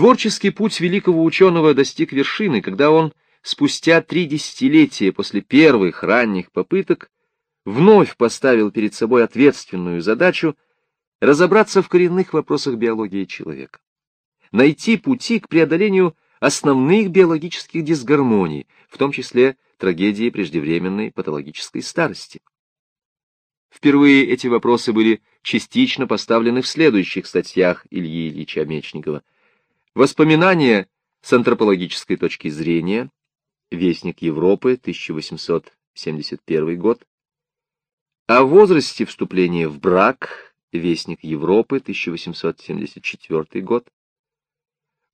Творческий путь великого ученого достиг вершины, когда он спустя три десятилетия после первых ранних попыток вновь поставил перед собой ответственную задачу разобраться в коренных вопросах биологии человека, найти пути к преодолению основных биологических дисгармоний, в том числе трагедии преждевременной патологической старости. Впервые эти вопросы были частично поставлены в следующих статьях Ильи Ильича Мечникова. Воспоминания с антропологической точки зрения, Вестник Европы, 1871 год, о возрасте вступления в брак, Вестник Европы, 1874 год,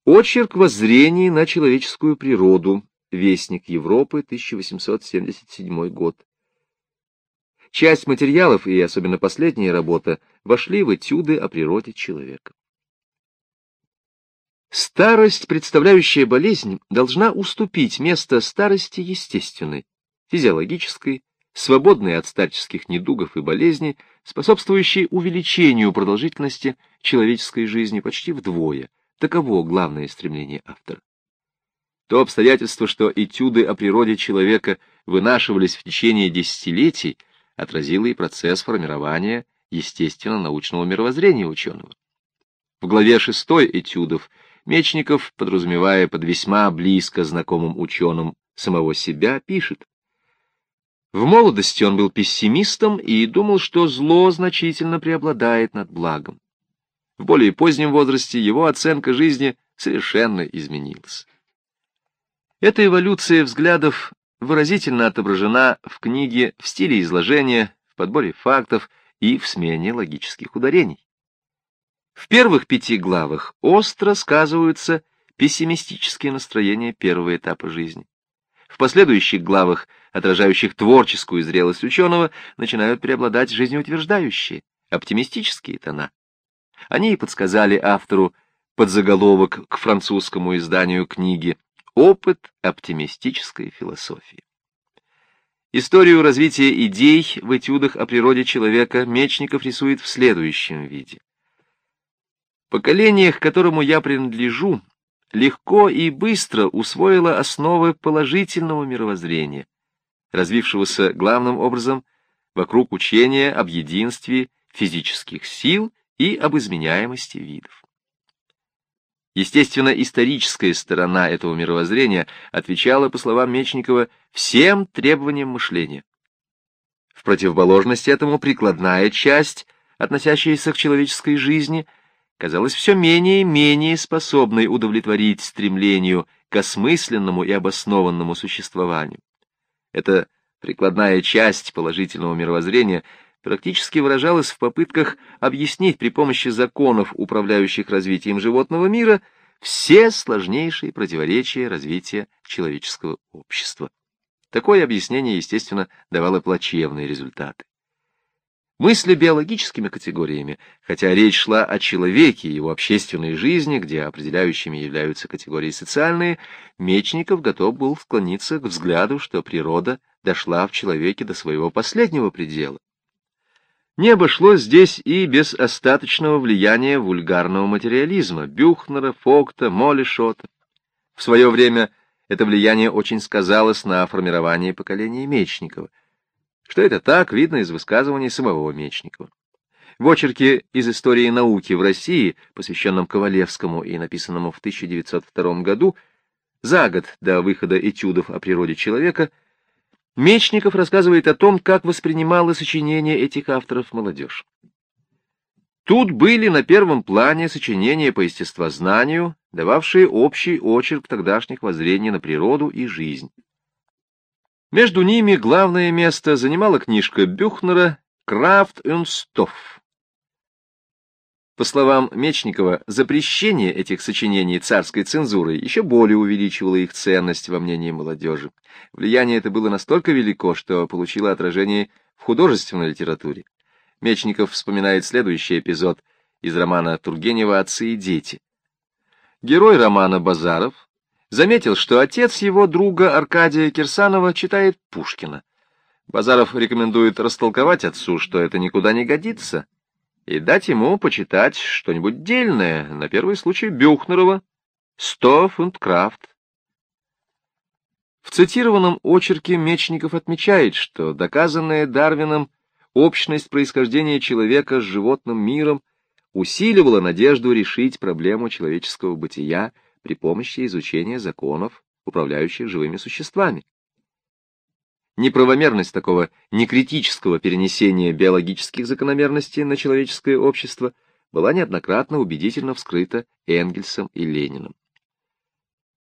Очерк воззрений на человеческую природу, Вестник Европы, 1877 год. Часть материалов, и особенно последняя работа, вошли в этюды о природе человека. Старость, представляющая болезнь, должна уступить место старости естественной, физиологической, свободной от старческих недугов и болезней, способствующей увеличению продолжительности человеческой жизни почти вдвое. Таково главное стремление автора. То обстоятельство, что этюды о природе человека вынашивались в течение десятилетий, отразило и процесс формирования естественно-научного мировоззрения ученого. В главе шестой этюдов Мечников, подразумевая под весьма близко знакомым ученым самого себя, пишет. В молодости он был пессимистом и думал, что зло значительно преобладает над благом. В более позднем возрасте его оценка жизни совершенно изменилась. Эта эволюция взглядов выразительно отображена в книге в стиле изложения, в подборе фактов и в смене логических ударений. В первых пяти главах остро сказываются пессимистические настроения первого этапа жизни. В последующих главах, отражающих творческую зрелость ученого, начинают преобладать жизнеутверждающие, оптимистические тона. Они и подсказали автору подзаголовок к французскому изданию книги «Опыт оптимистической философии». Историю развития идей в этюдах о природе человека Мечников рисует в следующем виде. Поколение, к которому я принадлежу, легко и быстро усвоило основы положительного мировоззрения, развившегося главным образом вокруг учения об единстве физических сил и об изменяемости видов. Естественно, историческая сторона этого мировоззрения отвечала, по словам Мечникова, всем требованиям мышления. В противоположность этому прикладная часть, относящаяся к человеческой жизни, казалась все менее и менее способной удовлетворить стремлению к осмысленному и обоснованному существованию. Эта прикладная часть положительного мировоззрения практически выражалась в попытках объяснить при помощи законов, управляющих развитием животного мира, все сложнейшие противоречия развития человеческого общества. Такое объяснение, естественно, давало плачевные результаты. Мысли биологическими категориями, хотя речь шла о человеке и его общественной жизни, где определяющими являются категории социальные, Мечников готов был склониться к взгляду, что природа дошла в человеке до своего последнего предела. Не обошлось здесь и без остаточного влияния вульгарного материализма Бюхнера, Фокта, Моллишота. В свое время это влияние очень сказалось на формировании поколения Мечникова. Что это так, видно из высказываний самого Мечникова. В очерке из истории науки в России, посвященном Ковалевскому и написанному в 1902 году, за год до выхода этюдов о природе человека, Мечников рассказывает о том, как воспринимало сочинение этих авторов молодежь. Тут были на первом плане сочинения по естествознанию, дававшие общий очерк тогдашних воззрений на природу и жизнь. Между ними главное место занимала книжка Бюхнера «Крафт Stoff». По словам Мечникова, запрещение этих сочинений царской цензурой еще более увеличивало их ценность во мнении молодежи. Влияние это было настолько велико, что получило отражение в художественной литературе. Мечников вспоминает следующий эпизод из романа Тургенева «Отцы и дети». Герой романа Базаров заметил, что отец его друга Аркадия Кирсанова читает Пушкина. Базаров рекомендует растолковать отцу, что это никуда не годится, и дать ему почитать что-нибудь дельное, на первый случай Бюхнерова, Стофундкрафт. В цитированном очерке Мечников отмечает, что доказанная Дарвином общность происхождения человека с животным миром усиливала надежду решить проблему человеческого бытия при помощи изучения законов, управляющих живыми существами. Неправомерность такого некритического перенесения биологических закономерностей на человеческое общество была неоднократно убедительно вскрыта Энгельсом и Лениным.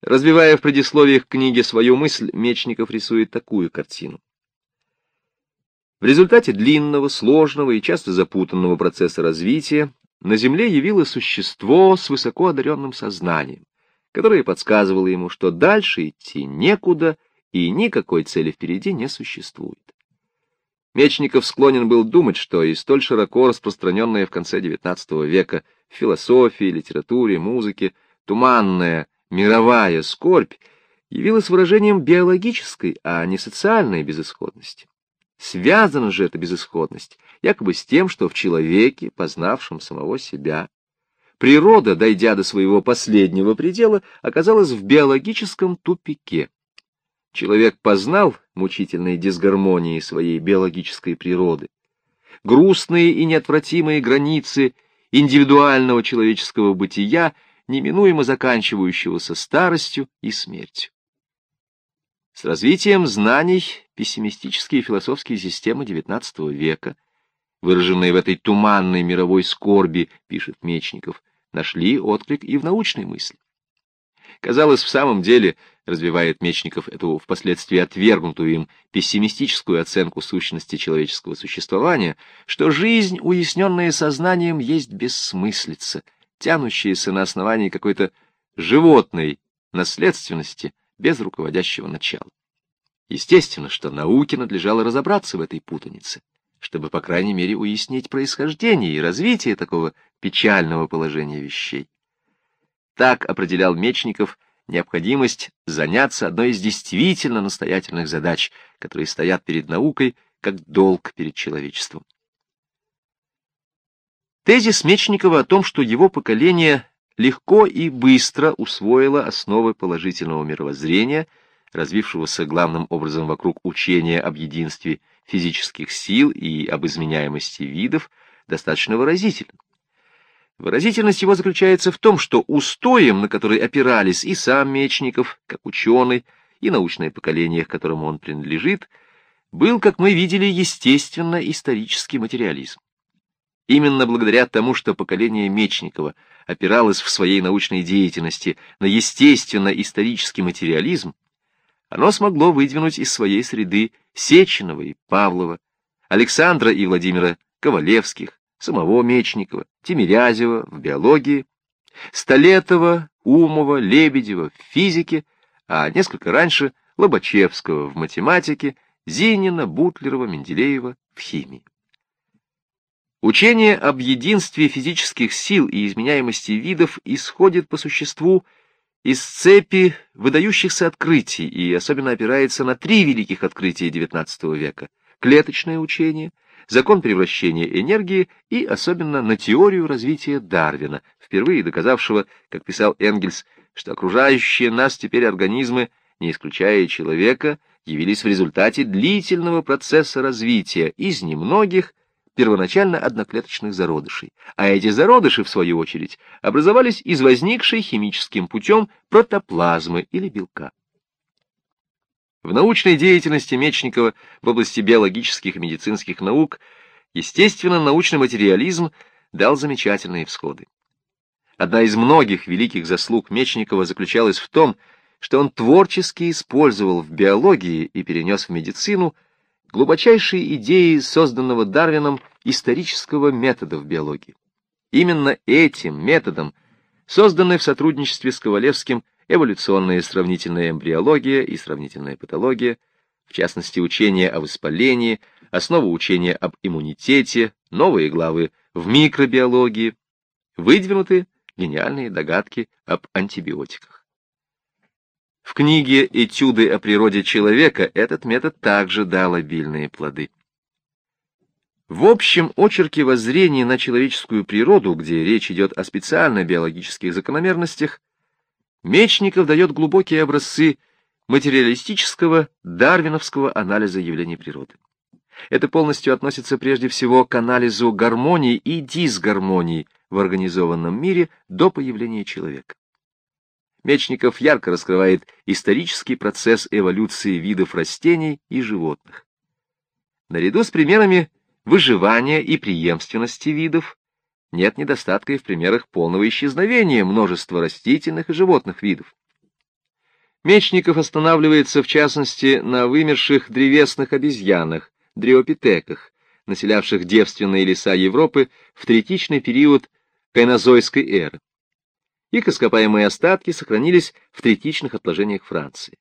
Развивая в предисловиях книги свою мысль, Мечников рисует такую картину. В результате длинного, сложного и часто запутанного процесса развития на Земле явилось существо с высоко одаренным сознанием, которое подсказывало ему, что дальше идти некуда и никакой цели впереди не существует. Мечников склонен был думать, что и столь широко распространенная в конце XIX века в философии, литературе, музыке, туманная мировая скорбь явилась выражением биологической, а не социальной безысходности. Связана же эта безысходность якобы с тем, что в человеке, познавшем самого себя, природа, дойдя до своего последнего предела, оказалась в биологическом тупике. Человек познал мучительные дисгармонии своей биологической природы, грустные и неотвратимые границы индивидуального человеческого бытия, неминуемо заканчивающегося старостью и смертью. С развитием знаний пессимистические философские системы XIX века, выраженные в этой туманной мировой скорби, пишет Мечников, нашли отклик и в научной мысли. Казалось, в самом деле, развивает Мечников эту впоследствии отвергнутую им пессимистическую оценку сущности человеческого существования, что жизнь, уясненная сознанием, есть бессмыслица, тянущаяся на основании какой-то животной наследственности без руководящего начала. Естественно, что науке надлежало разобраться в этой путанице, чтобы, по крайней мере, уяснить происхождение и развитие такого печального положения вещей. Так определял Мечников необходимость заняться одной из действительно настоятельных задач, которые стоят перед наукой, как долг перед человечеством. Тезис Мечникова о том, что его поколение легко и быстро усвоило основы положительного мировоззрения, развившегося главным образом вокруг учения об единстве физических сил и об изменяемости видов, достаточно выразителен. Выразительность его заключается в том, что устоем, на который опирались и сам Мечников, как ученый, и научное поколение, к которому он принадлежит, был, как мы видели, естественно-исторический материализм. Именно благодаря тому, что поколение Мечникова опиралось в своей научной деятельности на естественно-исторический материализм, оно смогло выдвинуть из своей среды Сеченова и Павлова, Александра и Владимира Ковалевских, самого Мечникова, Тимирязева в биологии, Столетова, Умова, Лебедева в физике, а несколько раньше Лобачевского в математике, Зинина, Бутлерова, Менделеева в химии. Учение об единстве физических сил и изменяемости видов исходит по существу из цепи выдающихся открытий и особенно опирается на три великих открытия XIX века – клеточное учение, закон превращения энергии и особенно на теорию развития Дарвина, впервые доказавшего, как писал Энгельс, что окружающие нас теперь организмы, не исключая человека, явились в результате длительного процесса развития из немногих, первоначально одноклеточных зародышей, а эти зародыши, в свою очередь, образовались из возникшей химическим путем протоплазмы или белка. В научной деятельности Мечникова в области биологических и медицинских наук, естественно, научный материализм дал замечательные всходы. Одна из многих великих заслуг Мечникова заключалась в том, что он творчески использовал в биологии и перенес в медицину глубочайшие идеи созданного Дарвином исторического метода в биологии. Именно этим методом, созданный в сотрудничестве с Ковалевским, эволюционная сравнительная эмбриология и сравнительная патология, в частности, учение о воспалении, основа учения об иммунитете, новые главы в микробиологии, выдвинуты гениальные догадки об антибиотиках. В книге «Этюды о природе человека» этот метод также дал обильные плоды. В общем очерке воззрения на человеческую природу, где речь идет о специально биологических закономерностях, Мечников дает глубокие образцы материалистического дарвиновского анализа явлений природы. Это полностью относится прежде всего к анализу гармонии и дисгармонии в организованном мире до появления человека. Мечников ярко раскрывает исторический процесс эволюции видов растений и животных. Наряду с примерами выживания и преемственности видов нет недостатка и в примерах полного исчезновения множества растительных и животных видов. Мечников останавливается в частности на вымерших древесных обезьянах, дриопитеках, населявших девственные леса Европы в третичный период кайнозойской эры. Их ископаемые остатки сохранились в третичных отложениях Франции.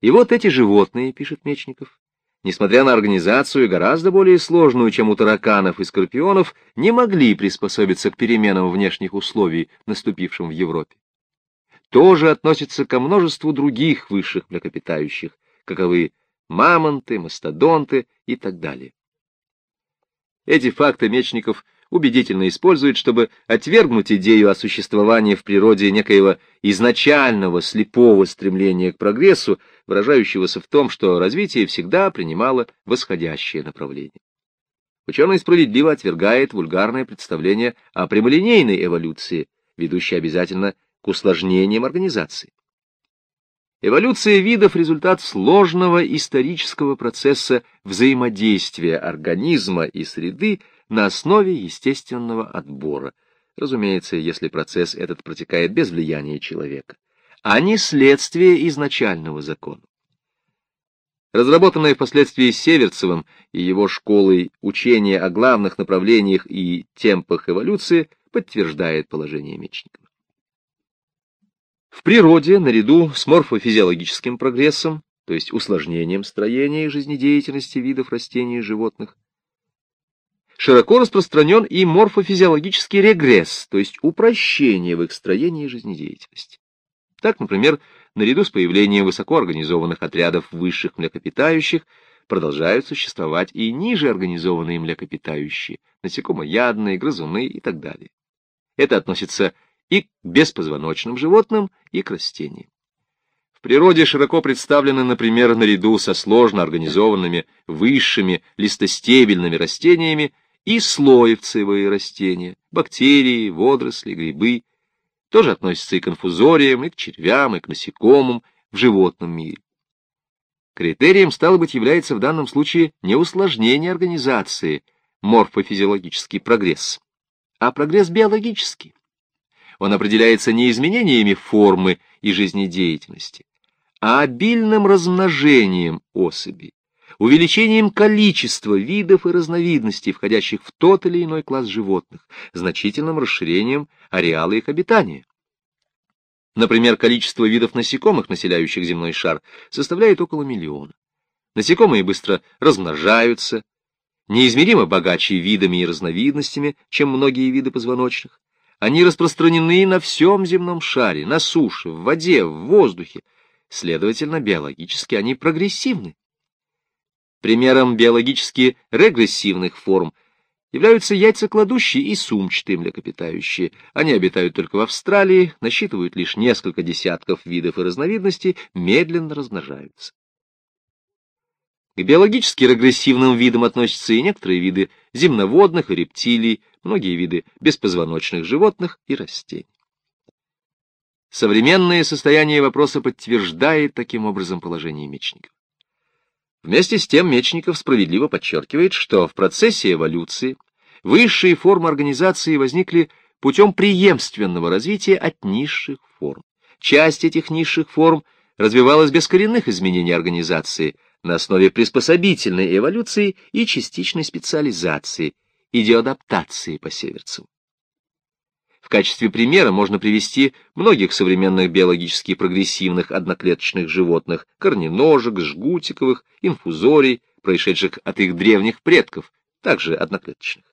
И вот эти животные, пишет Мечников, несмотря на организацию гораздо более сложную, чем у тараканов и скорпионов, не могли приспособиться к переменам внешних условий, наступившим в Европе. Тоже относится ко множеству других высших млекопитающих, каковы мамонты, мастодонты и так далее. Эти факты Мечников убедительно использует, чтобы отвергнуть идею о существовании в природе некоего изначального слепого стремления к прогрессу, выражающегося в том, что развитие всегда принимало восходящее направление. Ученый справедливо отвергает вульгарное представление о прямолинейной эволюции, ведущей обязательно к усложнениям организации. Эволюция видов – результат сложного исторического процесса взаимодействия организма и среды на основе естественного отбора, разумеется, если процесс этот протекает без влияния человека а не следствие изначального закона. Разработанное впоследствии Северцевым и его школой учение о главных направлениях и темпах эволюции подтверждает положение Мечникова. В природе, наряду с морфофизиологическим прогрессом, то есть усложнением строения и жизнедеятельности видов растений и животных, широко распространен и морфофизиологический регресс, то есть упрощение в их строении и жизнедеятельности. Так, например, наряду с появлением высокоорганизованных отрядов высших млекопитающих продолжают существовать и ниже организованные млекопитающие, насекомоядные, грызуны и так далее. Это относится и к беспозвоночным животным, и к растениям. В природе широко представлены, например, наряду со сложно организованными высшими листостебельными растениями и слоевцевые растения, бактерии, водоросли, грибы, тоже относится и к инфузориям, и к червям, и к насекомым в животном мире. Критерием, стало быть, является в данном случае не усложнение организации, морфофизиологический прогресс, а прогресс биологический. Он определяется не изменениями формы и жизнедеятельности, а обильным размножением особей, увеличением количества видов и разновидностей, входящих в тот или иной класс животных, значительным расширением ареала их обитания. Например, количество видов насекомых, населяющих земной шар, составляет около миллиона. Насекомые быстро размножаются, неизмеримо богаче видами и разновидностями, чем многие виды позвоночных. Они распространены на всем земном шаре, на суше, в воде, в воздухе. Следовательно, биологически они прогрессивны. Примером биологически регрессивных форм являются яйцекладущие и сумчатые млекопитающие. Они обитают только в Австралии, насчитывают лишь несколько десятков видов и разновидностей, медленно размножаются. К биологически регрессивным видам относятся и некоторые виды земноводных и рептилий, многие виды беспозвоночных животных и растений. Современное состояние вопроса подтверждает таким образом положение мечников. Вместе с тем Мечников справедливо подчеркивает, что в процессе эволюции высшие формы организации возникли путем преемственного развития от низших форм. Часть этих низших форм развивалась без коренных изменений организации на основе приспособительной эволюции и частичной специализации, идиоадаптации по Северцеву качестве примера можно привести многих современных биологически прогрессивных одноклеточных животных, корненожек, жгутиковых, инфузорий, происшедших от их древних предков, также одноклеточных.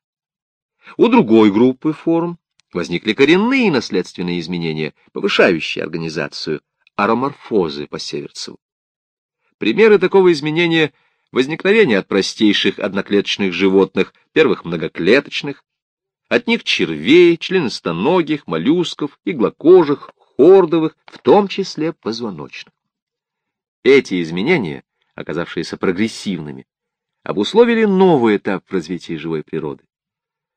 У другой группы форм возникли коренные наследственные изменения, повышающие организацию, ароморфозы по Северцеву. Примеры такого изменения – возникновение от простейших одноклеточных животных, первых многоклеточных, от них червей, членистоногих, моллюсков, иглокожих, хордовых, в том числе позвоночных. Эти изменения, оказавшиеся прогрессивными, обусловили новый этап в развитии живой природы.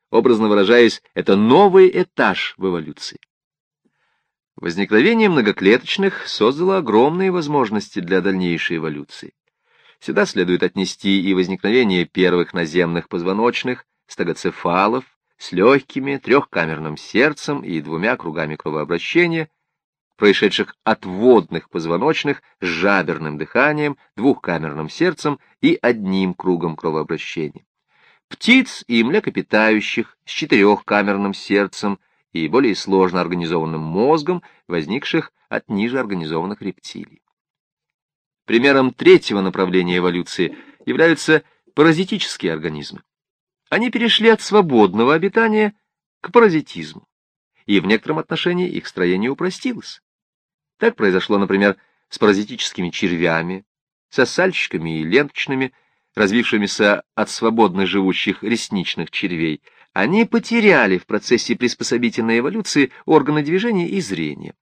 Образно выражаясь, это новый этаж в эволюции. Возникновение многоклеточных создало огромные возможности для дальнейшей эволюции. Сюда следует отнести и возникновение первых наземных позвоночных, стегоцефалов, с легкими, трехкамерным сердцем и двумя кругами кровообращения, происшедших от водных позвоночных с жаберным дыханием, двухкамерным сердцем и одним кругом кровообращения. Птиц и млекопитающих с четырехкамерным сердцем и более сложно организованным мозгом, возникших от ниже организованных рептилий. Примером третьего направления эволюции являются паразитические организмы. Они перешли от свободного обитания к паразитизму, и в некотором отношении их строение упростилось. Так произошло, например, с паразитическими червями, сосальщиками и ленточными, развившимися от свободно живущих ресничных червей. Они потеряли в процессе приспособительной эволюции органы движения и зрения.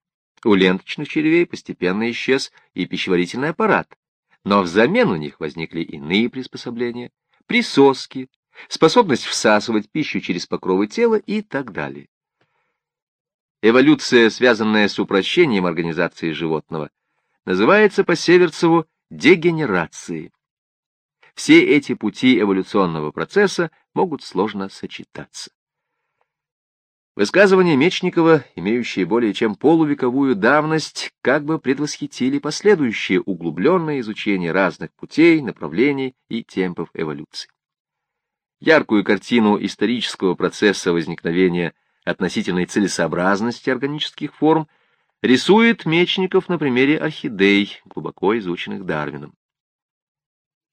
У ленточных червей постепенно исчез и пищеварительный аппарат, но взамен у них возникли иные приспособления, присоски, способность всасывать пищу через покровы тела и так далее. Эволюция, связанная с упрощением организации животного, называется по Северцеву дегенерацией. Все эти пути эволюционного процесса могут сложно сочетаться. Высказывания Мечникова, имеющие более чем полувековую давность, как бы предвосхитили последующее углубленное изучение разных путей, направлений и темпов эволюции. Яркую картину исторического процесса возникновения относительной целесообразности органических форм рисует Мечников на примере орхидей, глубоко изученных Дарвином.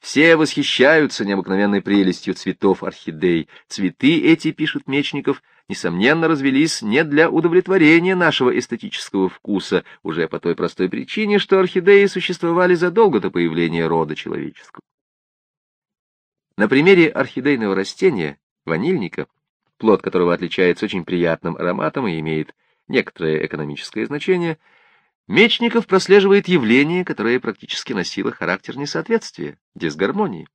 Все восхищаются необыкновенной прелестью цветов орхидей. Цветы эти, пишет Мечников, несомненно развелись не для удовлетворения нашего эстетического вкуса, уже по той простой причине, что орхидеи существовали задолго до появления рода человеческого. На примере орхидейного растения, ванильника, плод которого отличается очень приятным ароматом и имеет некоторое экономическое значение, Мечников прослеживает явление, которое практически носило характер несоответствия, дисгармонии.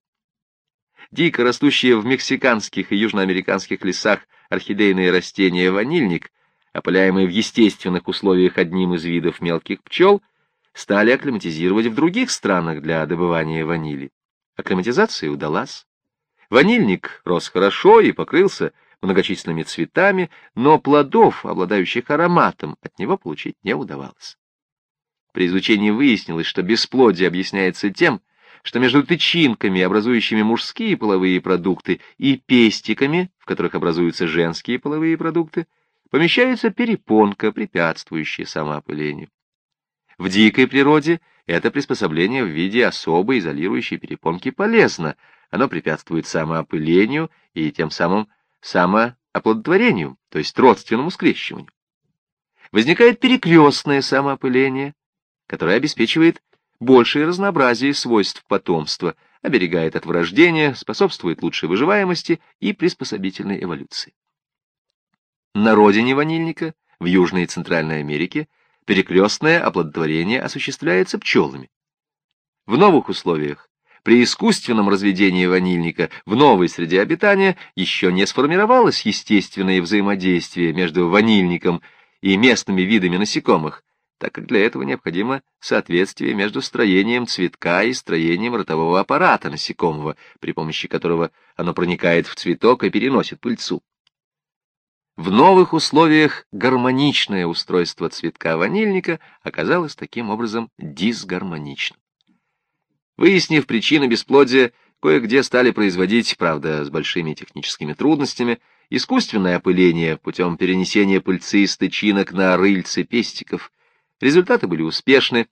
Дико растущие в мексиканских и южноамериканских лесах орхидейные растения ванильник, опыляемые в естественных условиях одним из видов мелких пчел, стали акклиматизировать в других странах для добывания ванили. Акклиматизация удалась. Ванильник рос хорошо и покрылся многочисленными цветами, но плодов, обладающих ароматом, от него получить не удавалось. При изучении выяснилось, что бесплодие объясняется тем, что между тычинками, образующими мужские половые продукты, и пестиками, в которых образуются женские половые продукты, помещается перепонка, препятствующая самоопылению. В дикой природе это приспособление в виде особой изолирующей перепонки полезно, оно препятствует самоопылению и тем самым самооплодотворению, то есть родственному скрещиванию. Возникает перекрестное самоопыление, которое обеспечивает большее разнообразие свойств потомства, оберегает от врождения, способствует лучшей выживаемости и приспособительной эволюции. На родине ванильника, в Южной и Центральной Америке, перекрестное оплодотворение осуществляется пчелами. В новых условиях при искусственном разведении ванильника в новой среде обитания еще не сформировалось естественное взаимодействие между ванильником и местными видами насекомых, так как для этого необходимо соответствие между строением цветка и строением ротового аппарата насекомого, при помощи которого оно проникает в цветок и переносит пыльцу. В новых условиях гармоничное устройство цветка ванильника оказалось таким образом дисгармоничным. Выяснив причины бесплодия, кое-где стали производить, правда, с большими техническими трудностями, искусственное опыление путем перенесения пыльцы из тычинок на рыльцы пестиков. Результаты были успешны.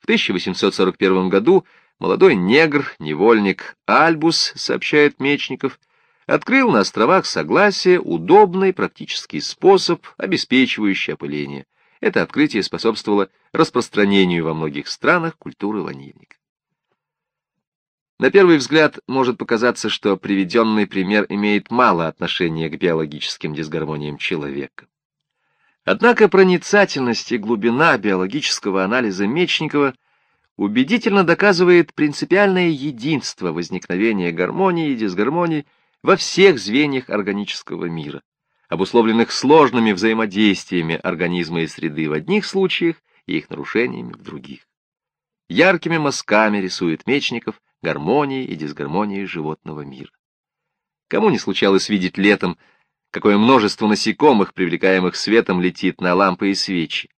В 1841 году молодой негр, невольник Альбус, сообщает Мечников, открыл на островах Согласия удобный практический способ, обеспечивающий опыление. Это открытие способствовало распространению во многих странах культуры ванильника. На первый взгляд может показаться, что приведенный пример имеет мало отношения к биологическим дисгармониям человека. Однако проницательность и глубина биологического анализа Мечникова убедительно доказывает принципиальное единство возникновения гармонии и дисгармонии во всех звеньях органического мира, обусловленных сложными взаимодействиями организма и среды в одних случаях и их нарушениями в других. Яркими мазками рисует Мечников гармонии и дисгармонии животного мира. Кому не случалось видеть летом какое множество насекомых, привлекаемых светом, летит на лампы и свечи.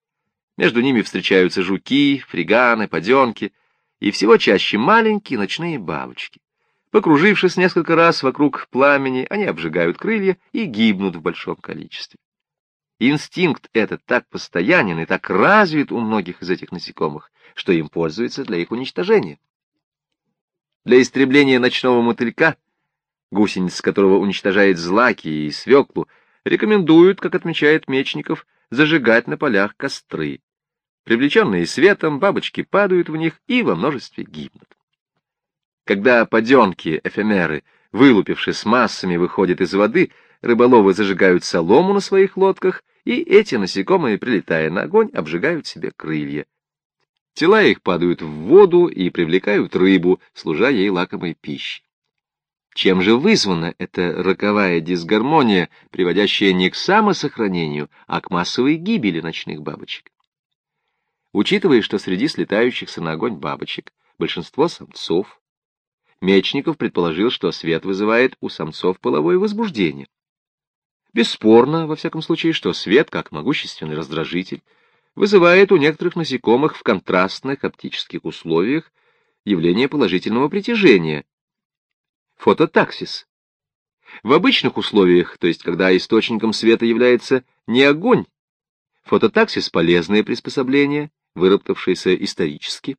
Между ними встречаются жуки, фриганы, поденки и всего чаще маленькие ночные бабочки. Покружившись несколько раз вокруг пламени, они обжигают крылья и гибнут в большом количестве. Инстинкт этот так постоянен и так развит у многих из этих насекомых, что им пользуется для их уничтожения. Для истребления ночного мотылька — гусениц которого уничтожает злаки и свеклу, рекомендуют, как отмечает Мечников, зажигать на полях костры. Привлеченные светом, бабочки падают в них и во множестве гибнут. Когда поденки, эфемеры, вылупившись массами, выходят из воды, рыболовы зажигают солому на своих лодках, и эти насекомые, прилетая на огонь, обжигают себе крылья. Тела их падают в воду и привлекают рыбу, служа ей лакомой пищей. Чем же вызвана эта роковая дисгармония, приводящая не к самосохранению, а к массовой гибели ночных бабочек? Учитывая, что среди слетающихся на огонь бабочек большинство самцов, Мечников предположил, что свет вызывает у самцов половое возбуждение. Бесспорно, во всяком случае, что свет, как могущественный раздражитель, вызывает у некоторых насекомых в контрастных оптических условиях явление положительного притяжения, фототаксис. В обычных условиях, то есть когда источником света является не огонь, фототаксис — полезное приспособление, выработавшееся исторически.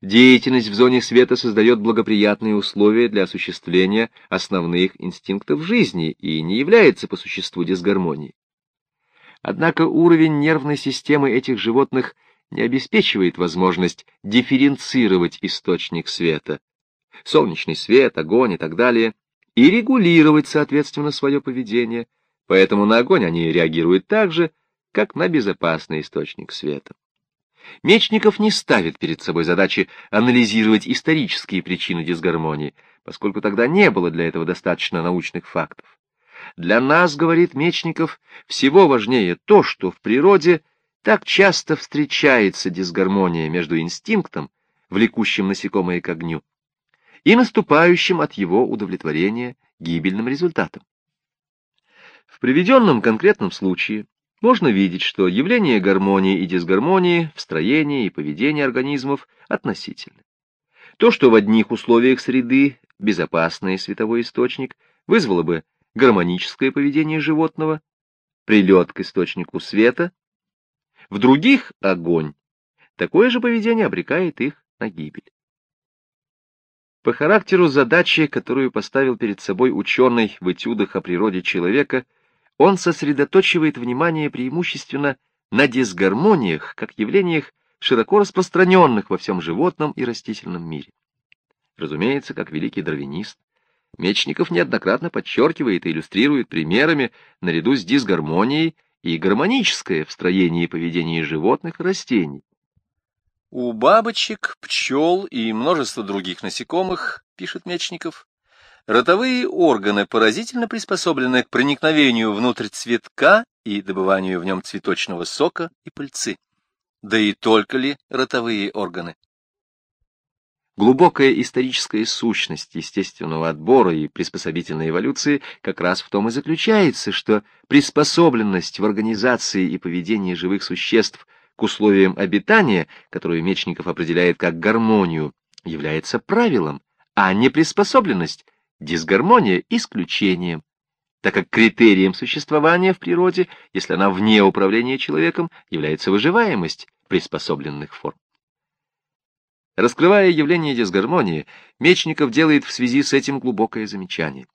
Деятельность в зоне света создает благоприятные условия для осуществления основных инстинктов жизни и не является по существу дисгармонией. Однако уровень нервной системы этих животных не обеспечивает возможность дифференцировать источник света, солнечный свет, огонь и так далее, и регулировать, соответственно, свое поведение, поэтому на огонь они реагируют так же, как на безопасный источник света. Мечников не ставит перед собой задачи анализировать исторические причины дисгармонии, поскольку тогда не было для этого достаточно научных фактов. Для нас, говорит Мечников, всего важнее то, что в природе так часто встречается дисгармония между инстинктом, влекущим насекомое к огню, и наступающим от его удовлетворения гибельным результатом. В приведенном конкретном случае можно видеть, что явления гармонии и дисгармонии в строении и поведении организмов относительны. То, что в одних условиях среды безопасный световой источник вызвало бы гармоническое поведение животного, прилет к источнику света, в других — огонь. Такое же поведение обрекает их на гибель. По характеру задачи, которую поставил перед собой ученый в этюдах о природе человека, он сосредоточивает внимание преимущественно на дисгармониях, как явлениях, широко распространенных во всем животном и растительном мире. Разумеется, как великий дарвинист, Мечников неоднократно подчеркивает и иллюстрирует примерами, наряду с дисгармонией, и гармоническое в строении и поведении животных и растений, у бабочек, пчел и множества других насекомых, пишет Мечников, ротовые органы поразительно приспособлены к проникновению внутрь цветка и добыванию в нем цветочного сока и пыльцы. Да и только ли ротовые органы? Глубокая историческая сущность естественного отбора и приспособительной эволюции как раз в том и заключается, что приспособленность в организации и поведении живых существ к условиям обитания, которую Мечников определяет как гармонию, является правилом, а не приспособленность, дисгармония — исключением, так как критерием существования в природе, если она вне управления человеком, является выживаемость приспособленных форм. Раскрывая явление дисгармонии, Мечников делает в связи с этим глубокое замечание.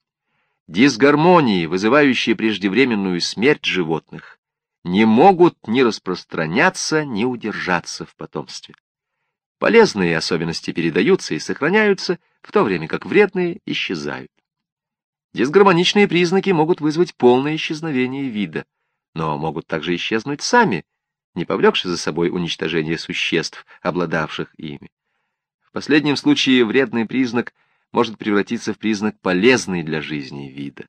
Дисгармонии, вызывающие преждевременную смерть животных, не могут ни распространяться, ни удержаться в потомстве. Полезные особенности передаются и сохраняются, в то время как вредные исчезают. Дисгармоничные признаки могут вызвать полное исчезновение вида. но могут также исчезнуть сами, не повлекши за собой уничтожение существ, обладавших ими. В последнем случае вредный признак может превратиться в признак полезный для жизни вида.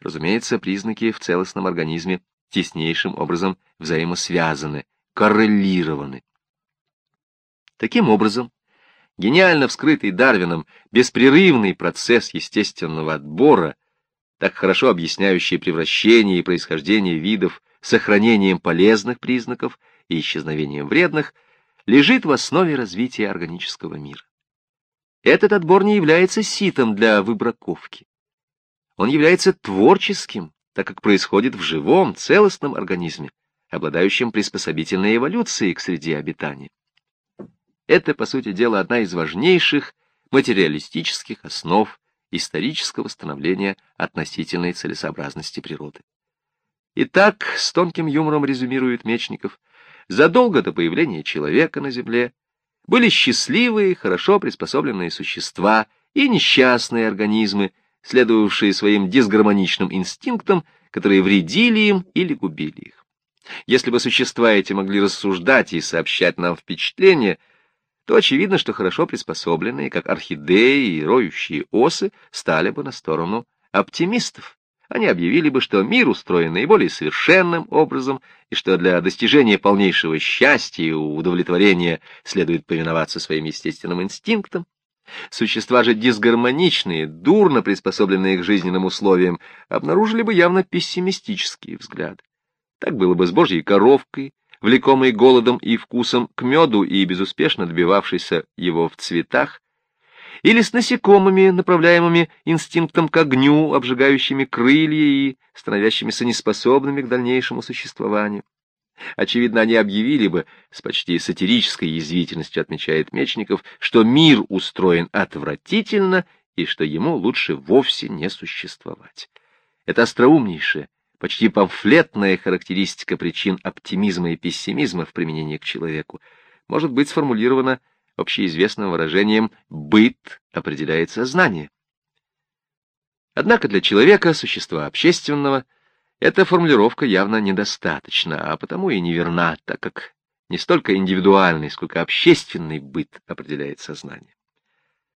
Разумеется, признаки в целостном организме теснейшим образом взаимосвязаны, коррелированы. Таким образом, гениально вскрытый Дарвином беспрерывный процесс естественного отбора, так хорошо объясняющий превращение и происхождение видов сохранением полезных признаков и исчезновением вредных, лежит в основе развития органического мира. Этот отбор не является ситом для выбраковки. Он является творческим, так как происходит в живом, целостном организме, обладающем приспособительной эволюцией к среде обитания. Это, по сути дела, одна из важнейших материалистических основ исторического становления относительной целесообразности природы. Итак, с тонким юмором резюмирует Мечников, задолго до появления человека на Земле были счастливые, хорошо приспособленные существа и несчастные организмы, следовавшие своим дисгармоничным инстинктам, которые вредили им или губили их. Если бы существа эти могли рассуждать и сообщать нам впечатления, то очевидно, что хорошо приспособленные, как орхидеи и роющие осы, стали бы на сторону оптимистов. Они объявили бы, что мир устроен наиболее совершенным образом, и что для достижения полнейшего счастья и удовлетворения следует повиноваться своим естественным инстинктам. Существа же дисгармоничные, дурно приспособленные к жизненным условиям, обнаружили бы явно пессимистические взгляды. Так было бы с божьей коровкой, влекомый голодом и вкусом к меду и безуспешно добивавшийся его в цветах, или с насекомыми, направляемыми инстинктом к огню, обжигающими крылья и становящимися неспособными к дальнейшему существованию. Очевидно, они объявили бы, с почти сатирической язвительностью отмечает Мечников, что мир устроен отвратительно и что ему лучше вовсе не существовать. Это остроумнейшее, почти памфлетная характеристика причин оптимизма и пессимизма в применении к человеку может быть сформулирована общеизвестным выражением «быт определяет сознание». Однако для человека, существа общественного, эта формулировка явно недостаточна, а потому и неверна, так как не столько индивидуальный, сколько общественный быт определяет сознание.